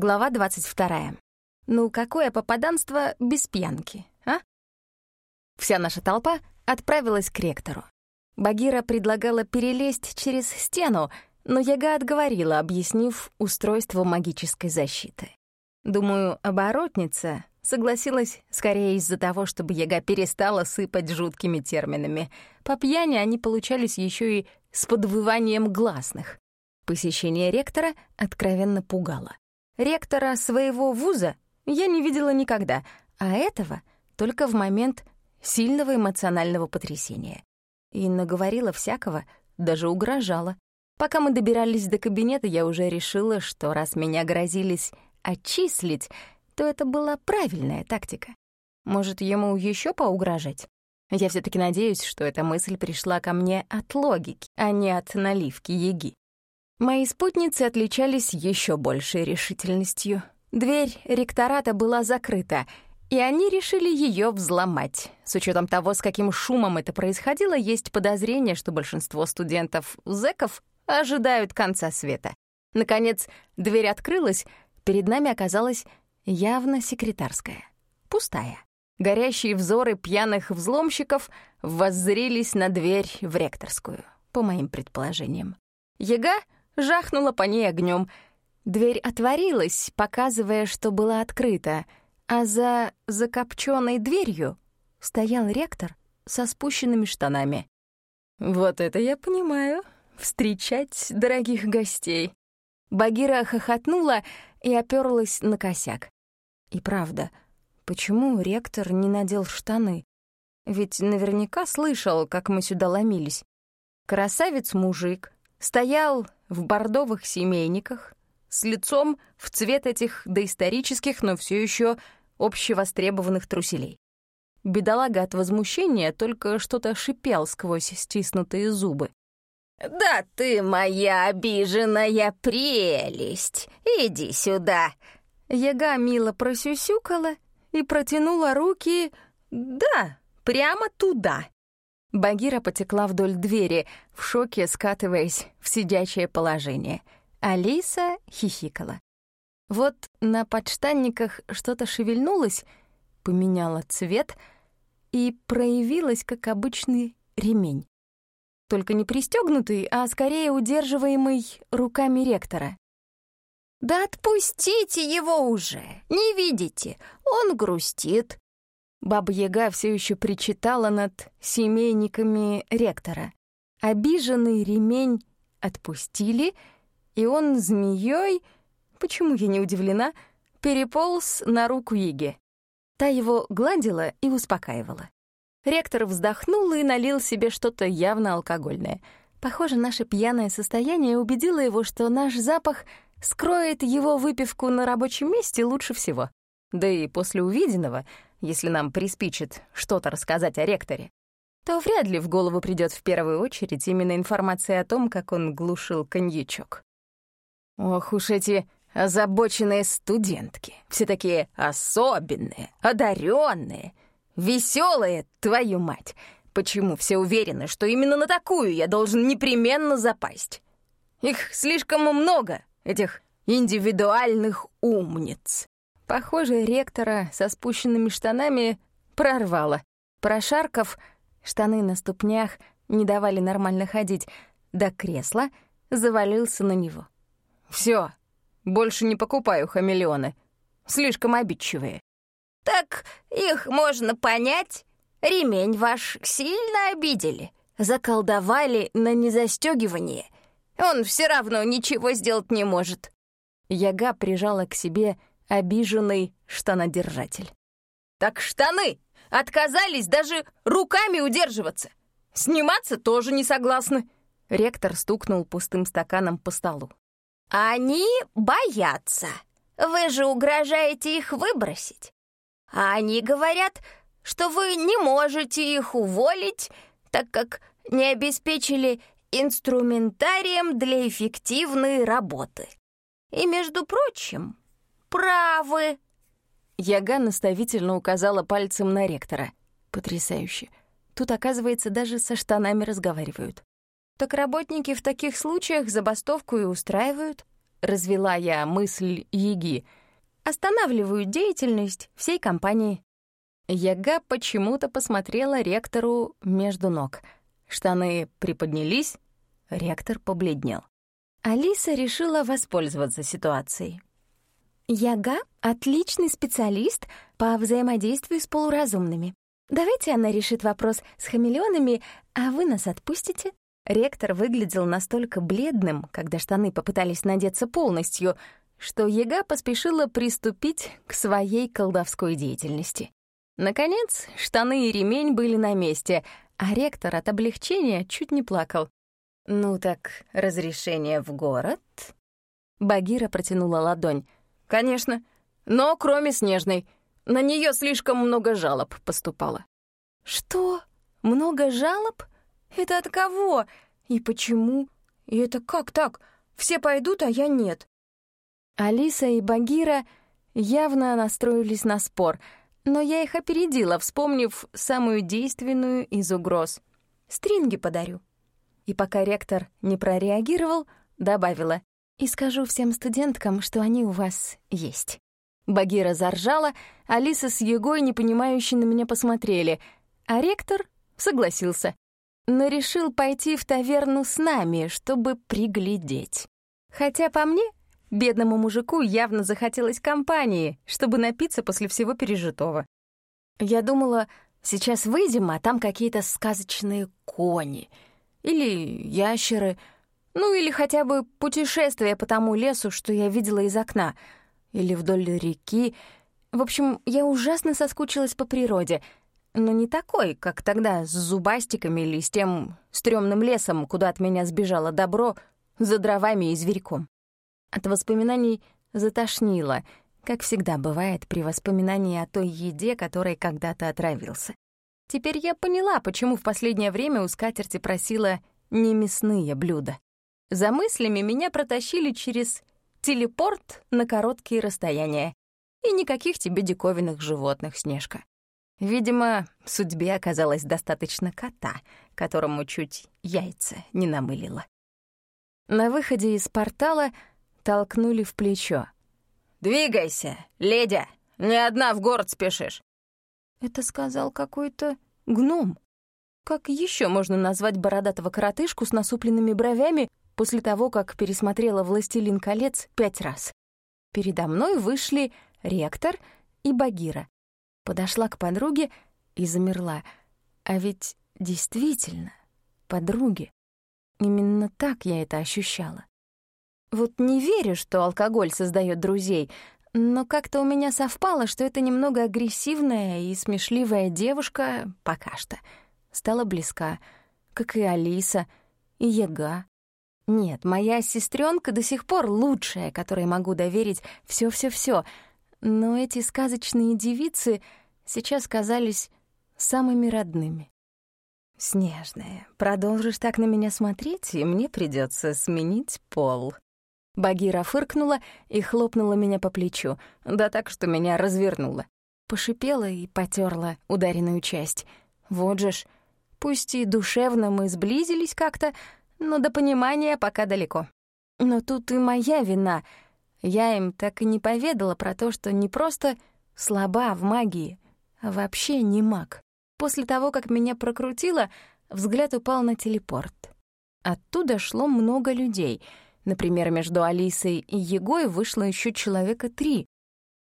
Глава 22. Ну, какое попаданство без пьянки, а? Вся наша толпа отправилась к ректору. Багира предлагала перелезть через стену, но Яга отговорила, объяснив устройство магической защиты. Думаю, оборотница согласилась скорее из-за того, чтобы Яга перестала сыпать жуткими терминами. По пьяни они получались еще и с подвыванием гласных. Посещение ректора откровенно пугало. Ректора своего вуза я не видела никогда, а этого только в момент сильного эмоционального потрясения. И наговорила всякого, даже угрожала. Пока мы добирались до кабинета, я уже решила, что раз меня грозились отчислить, то это была правильная тактика. Может, ему еще поугрожать? Я все таки надеюсь, что эта мысль пришла ко мне от логики, а не от наливки еги. Мои спутницы отличались еще большей решительностью. Дверь ректората была закрыта, и они решили ее взломать. С учетом того, с каким шумом это происходило, есть подозрение, что большинство студентов-зэков ожидают конца света. Наконец, дверь открылась, перед нами оказалась явно секретарская, пустая. Горящие взоры пьяных взломщиков воззрились на дверь в ректорскую, по моим предположениям. Яга жахнула по ней огнем. Дверь отворилась, показывая, что была открыта, а за закопченной дверью стоял ректор со спущенными штанами. «Вот это я понимаю. Встречать дорогих гостей». Багира хохотнула и оперлась на косяк. И правда — Почему ректор не надел штаны? Ведь наверняка слышал, как мы сюда ломились. Красавец-мужик стоял в бордовых семейниках, с лицом в цвет этих доисторических, но все еще общевостребованных труселей. Бедолага от возмущения только что-то шипел сквозь стиснутые зубы. «Да ты моя обиженная прелесть! Иди сюда!» Яга мило просюсюкала и протянула руки... Да, прямо туда. Багира потекла вдоль двери, в шоке скатываясь в сидячее положение. Алиса хихикала. Вот на подштанниках что-то шевельнулось, поменяло цвет и проявилось, как обычный ремень. Только не пристегнутый, а скорее удерживаемый руками ректора. «Да отпустите его уже! Не видите? Он грустит!» Баба-яга все еще причитала над семейниками ректора. Обиженный ремень отпустили, и он змеей, почему я не удивлена, переполз на руку Иге. Та его гладила и успокаивала. Ректор вздохнул и налил себе что-то явно алкогольное. Похоже, наше пьяное состояние убедило его, что наш запах — скроет его выпивку на рабочем месте лучше всего. Да и после увиденного, если нам приспичит что-то рассказать о ректоре, то вряд ли в голову придет в первую очередь именно информация о том, как он глушил коньячок. Ох уж эти озабоченные студентки, все такие особенные, одаренные, веселые, твою мать. Почему все уверены, что именно на такую я должен непременно запасть? Их слишком много, этих индивидуальных умниц. Похоже, ректора со спущенными штанами прорвало. Прошарков, штаны на ступнях не давали нормально ходить, до кресла завалился на него. Все, больше не покупаю хамелеоны. Слишком обидчивые. Так их можно понять. Ремень ваш сильно обидели. Заколдовали на незастегивание — он все равно ничего сделать не может». Яга прижала к себе обиженный штанодержатель. «Так штаны! Отказались даже руками удерживаться! Сниматься тоже не согласны!» Ректор стукнул пустым стаканом по столу. «Они боятся. Вы же угрожаете их выбросить. А они говорят, что вы не можете их уволить, так как не обеспечили инструментарием для эффективной работы. И, между прочим, правы. Яга наставительно указала пальцем на ректора. Потрясающе. Тут, оказывается, даже со штанами разговаривают. Так работники в таких случаях забастовку и устраивают. — развела я мысль Еги. «Останавливаю деятельность всей компании». Яга почему-то посмотрела ректору между ног. Штаны приподнялись, ректор побледнел. Алиса решила воспользоваться ситуацией. Яга — отличный специалист по взаимодействию с полуразумными. Давайте она решит вопрос с хамелеонами, а вы нас отпустите. Ректор выглядел настолько бледным, когда штаны попытались надеться полностью, что Яга поспешила приступить к своей колдовской деятельности. Наконец, штаны и ремень были на месте, а ректор от облегчения чуть не плакал. «Ну так, разрешение в город?» Багира протянула ладонь. «Конечно. Но кроме Снежной. На нее слишком много жалоб поступало». «Что? Много жалоб? Это от кого? И почему? И это как так? Все пойдут, а я нет». Алиса и Багира явно настроились на спор, но я их опередила, вспомнив самую действенную из угроз. «Стринги подарю». И пока ректор не прореагировал, добавила и скажу всем студенткам, что они у вас есть». Багира заржала, Алиса с Егой непонимающе на меня посмотрели, а ректор согласился, но решил пойти в таверну с нами, чтобы приглядеть. Хотя по мне, бедному мужику явно захотелось компании, чтобы напиться после всего пережитого. Я думала, сейчас выйдем, а там какие-то сказочные кони или ящеры — ну или хотя бы путешествие по тому лесу, что я видела из окна. Или вдоль реки. В общем, я ужасно соскучилась по природе. Но не такой, как тогда с зубастиками или с тем стрёмным лесом, куда от меня сбежало добро, за дровами и зверьком. От воспоминаний затошнило, как всегда бывает при воспоминании о той еде, которой когда-то отравился. Теперь я поняла, почему в последнее время у скатерти просила не мясные блюда. За мыслями меня протащили через телепорт на короткие расстояния. И никаких тебе диковинных животных, Снежка. Видимо, судьбе оказалось достаточно кота, которому чуть яйца не намылило. На выходе из портала толкнули в плечо. «Двигайся, леди! Не одна в город спешишь!» Это сказал какой-то гном. Как еще можно назвать бородатого коротышку с насупленными бровями после того, как пересмотрела «Властелин колец» пять раз. Передо мной вышли ректор и Багира. Подошла к подруге и замерла. А ведь действительно, подруги. Именно так я это ощущала. Вот не верю, что алкоголь создает друзей, но как-то у меня совпало, что это немного агрессивная и смешливая девушка пока что стала близка, как и Алиса, и Ега. Нет, моя сестренка до сих пор лучшая, которой могу доверить все-все-все. Но эти сказочные девицы сейчас казались самыми родными. «Снежная, продолжишь так на меня смотреть, и мне придется сменить пол». Багира фыркнула и хлопнула меня по плечу, да так, что меня развернула. Пошипела и потерла ударенную часть. Вот же ж, пусть и душевно мы сблизились как-то, но до понимания пока далеко. Но тут и моя вина. Я им так и не поведала про то, что не просто слаба в магии, а вообще не маг. После того, как меня прокрутило, взгляд упал на телепорт. Оттуда шло много людей. Например, между Алисой и Егой вышло еще человека три.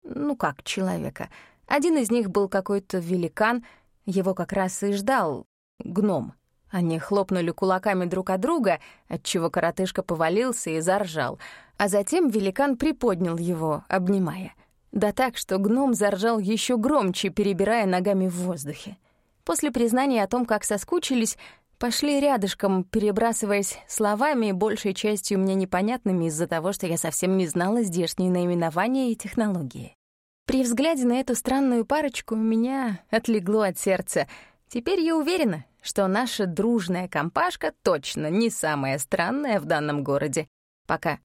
Ну как человека? Один из них был какой-то великан, его как раз и ждал гном. Они хлопнули кулаками друг от друга, отчего коротышка повалился и заржал, а затем великан приподнял его, обнимая. Да так, что гном заржал еще громче, перебирая ногами в воздухе. После признания о том, как соскучились, пошли рядышком, перебрасываясь словами, большей частью мне непонятными из-за того, что я совсем не знала здешние наименования и технологии. При взгляде на эту странную парочку меня отлегло от сердца. Теперь я уверена, что наша дружная компашка точно не самая странная в данном городе. Пока.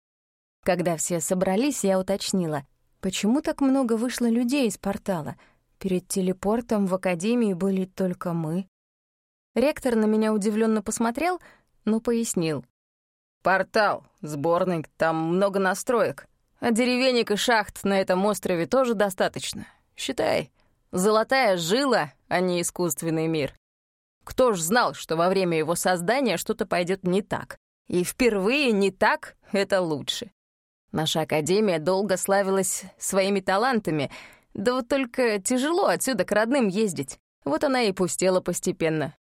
Когда все собрались, я уточнила, почему так много вышло людей из портала? Перед телепортом в академии были только мы. Ректор на меня удивленно посмотрел, но пояснил. Портал, сборник, там много настроек. А деревенек и шахт на этом острове тоже достаточно. Считай, золотая жила, а не искусственный мир. Кто ж знал, что во время его создания что-то пойдет не так? И впервые не так — это лучше. Наша академия долго славилась своими талантами, да вот только тяжело отсюда к родным ездить. Вот она и пустела постепенно.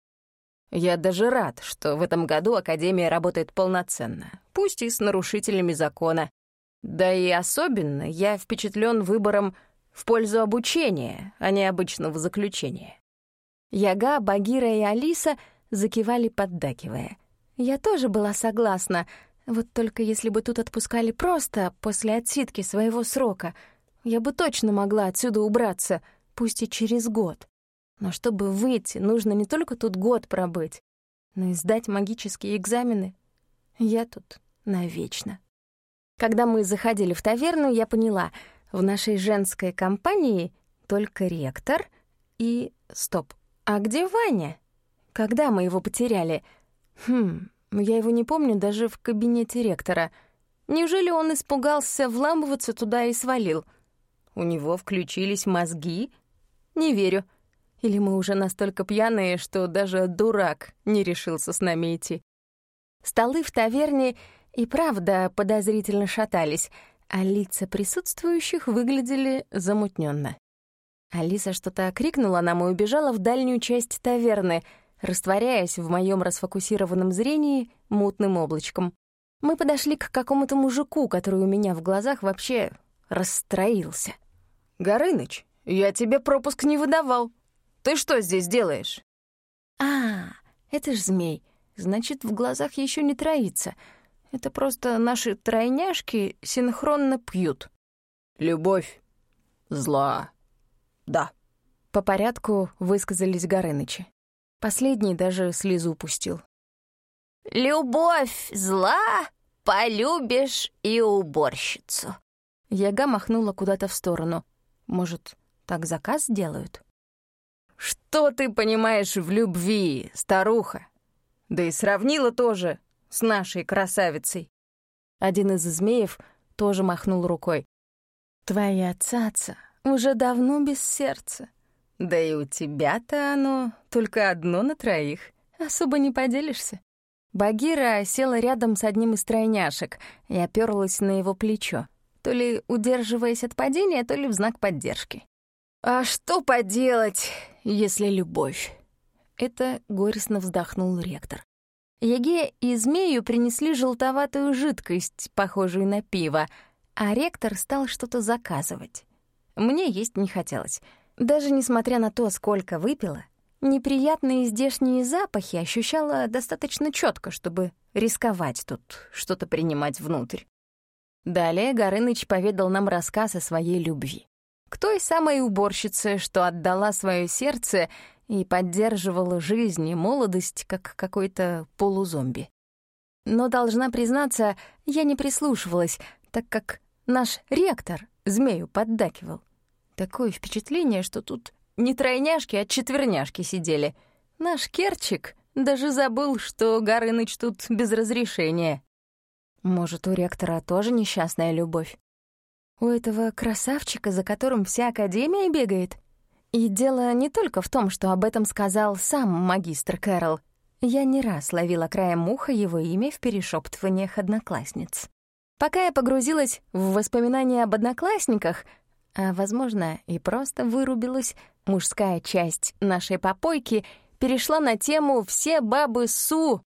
Я даже рад, что в этом году Академия работает полноценно, пусть и с нарушителями закона. Да и особенно я впечатлен выбором в пользу обучения, а не обычного заключения. Яга, Багира и Алиса закивали, поддакивая. Я тоже была согласна, вот только если бы тут отпускали просто после отсидки своего срока, я бы точно могла отсюда убраться, пусть и через год. Но чтобы выйти, нужно не только тут год пробыть, но и сдать магические экзамены. Я тут навечно. Когда мы заходили в таверну, я поняла, в нашей женской компании только ректор и... Стоп, а где Ваня? Когда мы его потеряли? Хм, я его не помню даже в кабинете ректора. Неужели он испугался вламываться туда и свалил? У него включились мозги? Не верю. Или мы уже настолько пьяные, что даже дурак не решился с нами идти. Столы в таверне и правда подозрительно шатались, а лица присутствующих выглядели замутненно. Алиса что-то крикнула нам и убежала в дальнюю часть таверны, растворяясь в моем расфокусированном зрении мутным облачком. Мы подошли к какому-то мужику, который у меня в глазах вообще расстроился. «Горыныч, я тебе пропуск не выдавал», ты что здесь делаешь?» «А, это ж змей. Значит, в глазах еще не троится. Это просто наши тройняшки синхронно пьют». «Любовь зла. Да». По порядку высказались Горынычи. Последний даже слезу пустил. «Любовь зла, полюбишь и уборщицу». Яга махнула куда-то в сторону. Может, так заказ делают? «Что ты понимаешь в любви, старуха? Да и сравнила тоже с нашей красавицей». Один из змеев тоже махнул рукой. «Твоя цаца уже давно без сердца. Да и у тебя-то оно только одно на троих. Особо не поделишься». Багира села рядом с одним из тройняшек и оперлась на его плечо, то ли удерживаясь от падения, то ли в знак поддержки. «А что поделать, если любовь?» Это горестно вздохнул ректор. Еге и змею принесли желтоватую жидкость, похожую на пиво, а ректор стал что-то заказывать. Мне есть не хотелось. Даже несмотря на то, сколько выпила, неприятные здешние запахи ощущала достаточно четко, чтобы рисковать тут, что-то принимать внутрь. Далее Горыныч поведал нам рассказ о своей любви к той самой уборщице, что отдала свое сердце и поддерживала жизнь и молодость, как какой-то полузомби. Но, должна признаться, я не прислушивалась, так как наш ректор змею поддакивал. Такое впечатление, что тут не тройняшки, а четверняшки сидели. Наш Керчик даже забыл, что Горыныч тут без разрешения. Может, у ректора тоже несчастная любовь? У этого красавчика, за которым вся Академия бегает? И дело не только в том, что об этом сказал сам магистр Кэрол. Я не раз ловила краем уха его имя в перешептываниях одноклассниц. Пока я погрузилась в воспоминания об одноклассниках, а, возможно, и просто вырубилась, мужская часть нашей попойки перешла на тему «Все бабы Су»,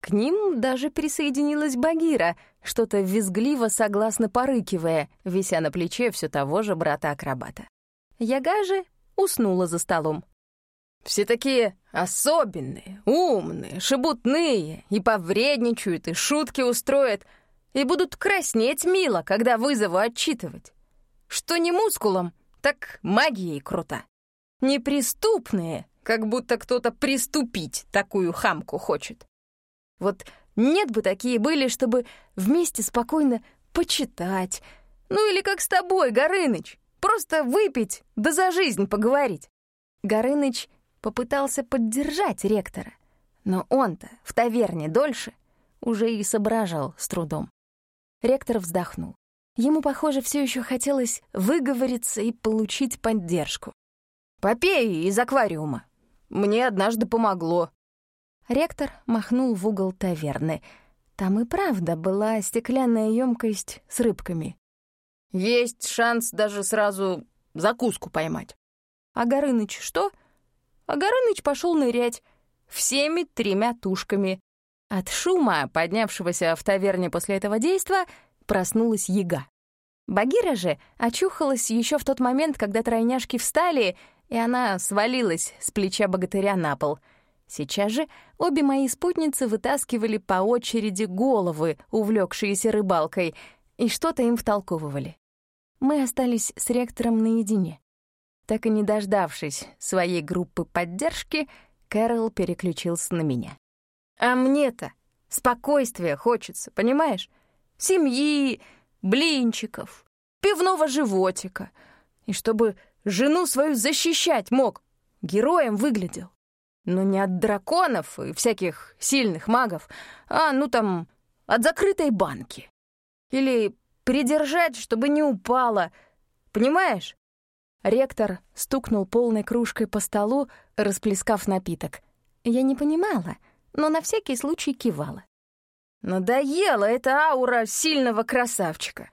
к ним даже присоединилась Багира, что-то визгливо согласно порыкивая, вися на плече все того же брата-акробата. Яга же уснула за столом. «Все такие особенные, умные, шебутные, и повредничают, и шутки устроят, и будут краснеть мило, когда вызову отчитывать. Что не мускулом, так магией крута. Неприступные, как будто кто-то приступить такую хамку хочет. Вот нет бы такие были, чтобы вместе спокойно почитать. Ну или как с тобой, Горыныч, просто выпить, да за жизнь поговорить. Горыныч попытался поддержать ректора, но он-то в таверне дольше. уже и соображал с трудом. Ректор вздохнул. Ему, похоже, все еще хотелось выговориться и получить поддержку. «Попей из аквариума. Мне однажды помогло». Ректор махнул в угол таверны. Там и правда была стеклянная емкость с рыбками. «Есть шанс даже сразу закуску поймать». «А Горыныч что?» «А Горыныч пошел нырять всеми тремя тушками». От шума, поднявшегося в таверне после этого действа, проснулась яга. Багира же очухалась еще в тот момент, когда тройняшки встали, и она свалилась с плеча богатыря на пол. Сейчас же обе мои спутницы вытаскивали по очереди головы, увлекшиеся рыбалкой, и что-то им втолковывали. Мы остались с ректором наедине. Так и не дождавшись своей группы поддержки, Кэрол переключился на меня. «А мне-то спокойствия хочется, понимаешь? Семьи, блинчиков, пивного животика. И чтобы жену свою защищать мог, героем выглядел. Но не от драконов и всяких сильных магов, а, ну там, от закрытой банки. Или придержать, чтобы не упала. Понимаешь? Ректор стукнул полной кружкой по столу, расплескав напиток. Я не понимала, но на всякий случай кивала. Надоела эта аура сильного красавчика.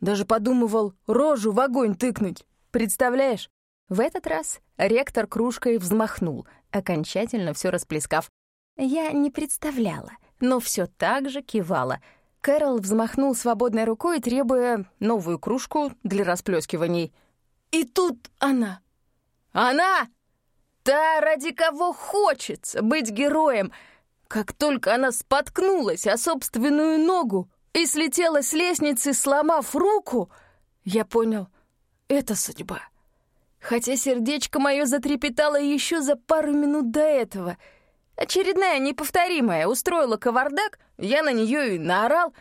Даже подумывал рожу в огонь тыкнуть. Представляешь? В этот раз ректор кружкой взмахнул, окончательно все расплескав. Я не представляла, но все так же кивала. Кэрол взмахнул свободной рукой, требуя новую кружку для расплескиваний — и тут она. Она! Та, ради кого хочется быть героем. Как только она споткнулась о собственную ногу и слетела с лестницы, сломав руку, я понял — это судьба. Хотя сердечко мое затрепетало еще за пару минут до этого. Очередная неповторимая устроила кавардак, я на нее и наорал,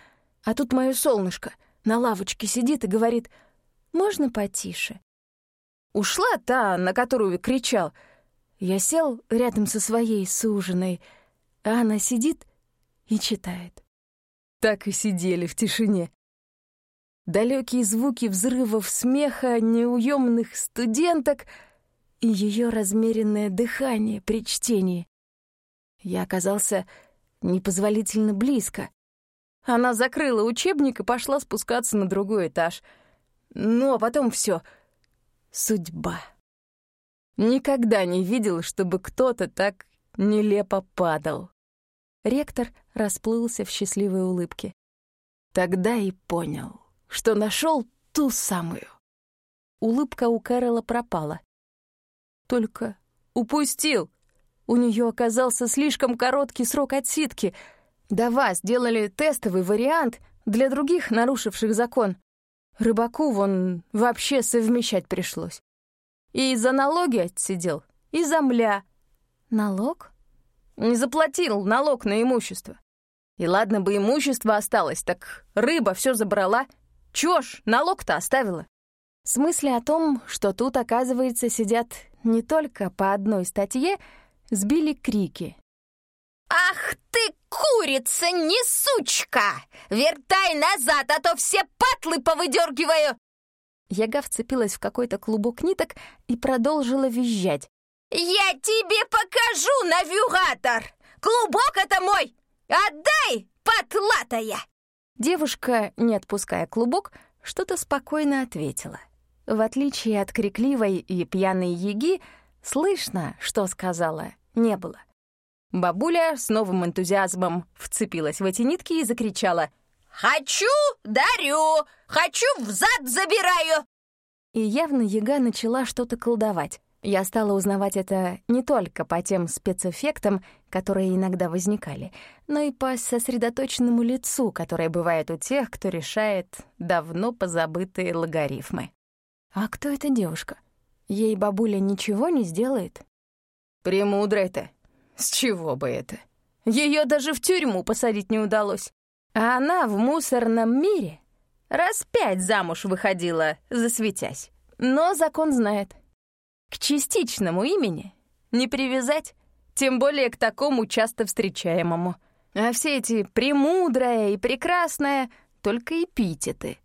а тут мое солнышко на лавочке сидит и говорит «Можно потише?» Ушла та, на которую кричал. Я сел рядом со своей суженой, а она сидит и читает. Так и сидели в тишине. Далекие звуки взрывов смеха неуемных студенток и ее размеренное дыхание при чтении. Я оказался непозволительно близко. Она закрыла учебник и пошла спускаться на другой этаж. Ну, а потом все — Судьба. Никогда не видел, чтобы кто-то так нелепо падал. Ректор расплылся в счастливой улыбке. Тогда и понял, что нашел ту самую. Улыбка у Кэрола пропала. Только упустил. У нее оказался слишком короткий срок отсидки. До вас делали тестовый вариант для других, нарушивших закон. Рыбаку вон вообще совмещать пришлось. И за налоги отсидел, и за мля. Налог? Не заплатил налог на имущество. И ладно бы имущество осталось, так рыба все забрала. Чё ж, налог-то оставила. С мысли о том, что тут, оказывается, сидят не только по одной статье, сбили крики. «Ах ты, курица, не сучка! Вертай назад, а то все патлы повыдергиваю!» Яга вцепилась в какой-то клубок ниток и продолжила визжать. «Я тебе покажу, навигатор! Клубок это мой! Отдай, потлатая!» Девушка, не отпуская клубок, что-то спокойно ответила. В отличие от крикливой и пьяной яги, слышно, что сказала, не было. Бабуля с новым энтузиазмом вцепилась в эти нитки и закричала «Хочу — дарю! Хочу — взад забираю!» И явно яга начала что-то колдовать. Я стала узнавать это не только по тем спецэффектам, которые иногда возникали, но и по сосредоточенному лицу, которое бывает у тех, кто решает давно позабытые логарифмы. А кто эта девушка? Ей бабуля ничего не сделает? «Премудрая-то», с чего бы это? Ее даже в тюрьму посадить не удалось. А она в мусорном мире раз пять замуж выходила, засветясь. Но закон знает. К частичному имени не привязать, тем более к такому часто встречаемому. А все эти «премудрая» и «прекрасная» — только эпитеты.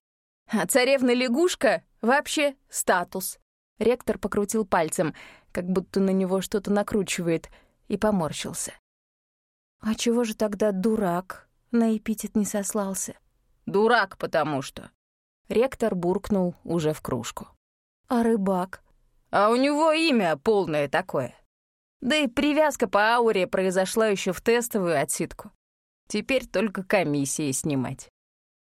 А царевна-лягушка — вообще статус. Ректор покрутил пальцем, как будто на него что-то накручивает, и поморщился. «А чего же тогда дурак на эпитет не сослался?» «Дурак, потому что...» Ректор буркнул уже в кружку. «А рыбак?» «А у него имя полное такое. Да и привязка по ауре произошла еще в тестовую отсидку. Теперь только комиссии снимать.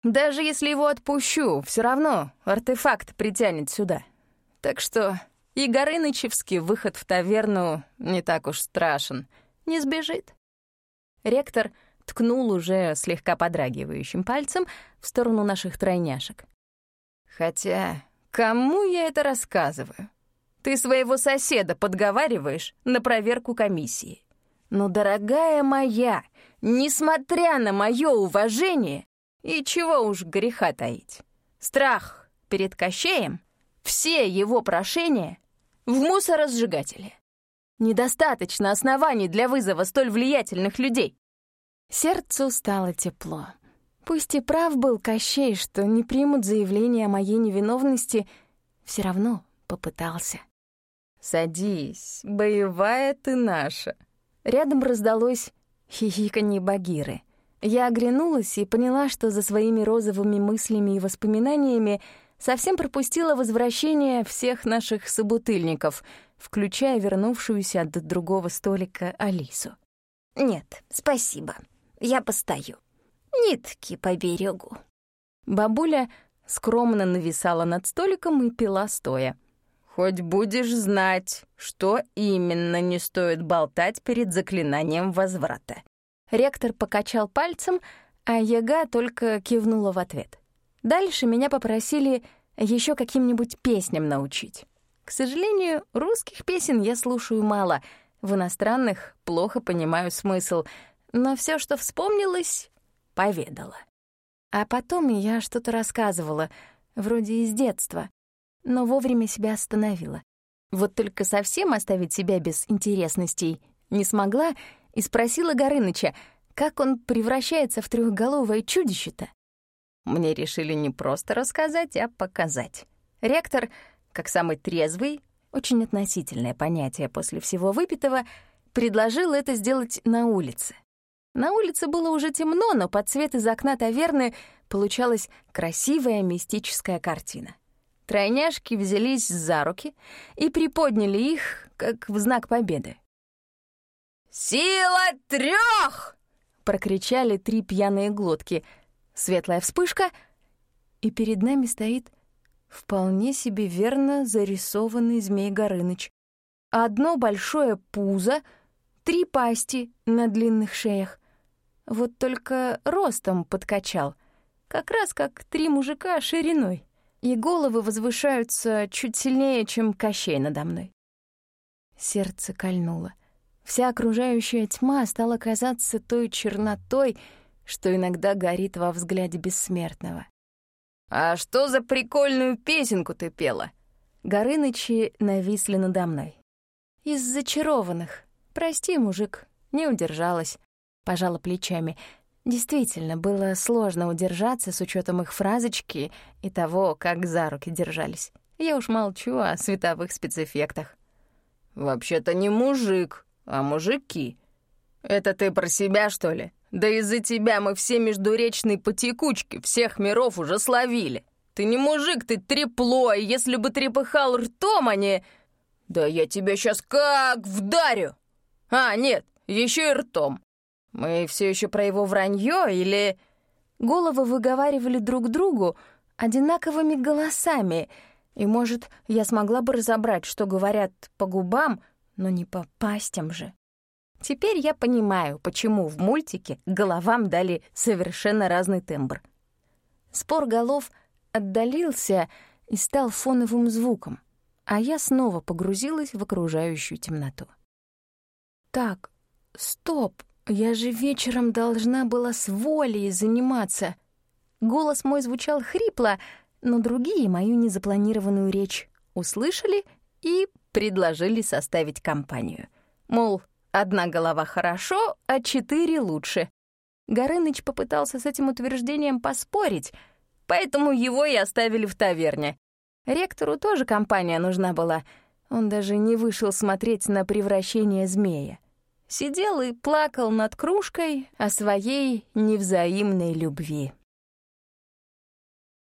Даже если его отпущу, все равно артефакт притянет сюда. Так что и Горынычевский выход в таверну не так уж страшен. Не сбежит. Ректор ткнул уже слегка подрагивающим пальцем в сторону наших тройняшек. Хотя, кому я это рассказываю? Ты своего соседа подговариваешь на проверку комиссии. Но, дорогая моя, несмотря на мое уважение, и чего уж греха таить, страх перед Кощеем, все его прошения в мусоросжигателе. Недостаточно оснований для вызова столь влиятельных людей. Сердцу стало тепло. Пусть и прав был Кощей, что не примут заявление о моей невиновности, все равно попытался. «Садись, боевая ты наша». Рядом раздалось хихиканье Багиры. Я оглянулась и поняла, что за своими розовыми мыслями и воспоминаниями совсем пропустила возвращение всех наших собутыльников, включая вернувшуюся от другого столика Алису. «Нет, спасибо. Я постою. Нитки поберегу». Бабуля скромно нависала над столиком и пила стоя. Хоть будешь знать, что именно не стоит болтать перед заклинанием возврата. Ректор покачал пальцем, а Яга только кивнула в ответ. Дальше меня попросили еще каким-нибудь песням научить. К сожалению, русских песен я слушаю мало, в иностранных плохо понимаю смысл, но все, что вспомнилось, поведала. А потом я что-то рассказывала, вроде из детства но вовремя себя остановила. Вот только совсем оставить себя без интересностей не смогла и спросила Горыныча, как он превращается в трехголовое чудище-то. Мне решили не просто рассказать, а показать. Ректор, как самый трезвый, очень относительное понятие после всего выпитого, предложил это сделать на улице. На улице было уже темно, но под цвет из окна таверны получалась красивая мистическая картина. Тройняшки взялись за руки и приподняли их, как в знак победы. «Сила трех! прокричали три пьяные глотки. Светлая вспышка, и перед нами стоит вполне себе верно зарисованный Змей Горыныч. Одно большое пузо, три пасти на длинных шеях. Вот только ростом подкачал, как раз как три мужика шириной и головы возвышаются чуть сильнее, чем Кощей надо мной. Сердце кольнуло. Вся окружающая тьма стала казаться той чернотой, что иногда горит во взгляде бессмертного. «А что за прикольную песенку ты пела?» Горынычи нависли надо мной. «Из зачарованных. Прости, мужик, не удержалась». Пожала плечами — Действительно, было сложно удержаться с учетом их фразочки и того, как за руки держались. Я уж молчу о световых спецэффектах. «Вообще-то не мужик, а мужики. Это ты про себя, что ли? Да из-за тебя мы все междуречные потекучки всех миров уже словили. Ты не мужик, ты трепло, и если бы трепыхал ртом, а не... Да я тебя сейчас как вдарю! А, нет, еще и ртом. Мы все еще про его вранье или... Головы выговаривали друг другу одинаковыми голосами, и, может, я смогла бы разобрать, что говорят по губам, но не по пастям же. Теперь я понимаю, почему в мультике головам дали совершенно разный тембр. Спор голов отдалился и стал фоновым звуком, а я снова погрузилась в окружающую темноту. «Так, стоп!» Я же вечером должна была с волей заниматься. Голос мой звучал хрипло, но другие мою незапланированную речь услышали и предложили составить компанию. Мол, одна голова хорошо, а четыре лучше. Горыныч попытался с этим утверждением поспорить, поэтому его и оставили в таверне. Ректору тоже компания нужна была. Он даже не вышел смотреть на превращение змея. Сидел и плакал над кружкой о своей невзаимной любви.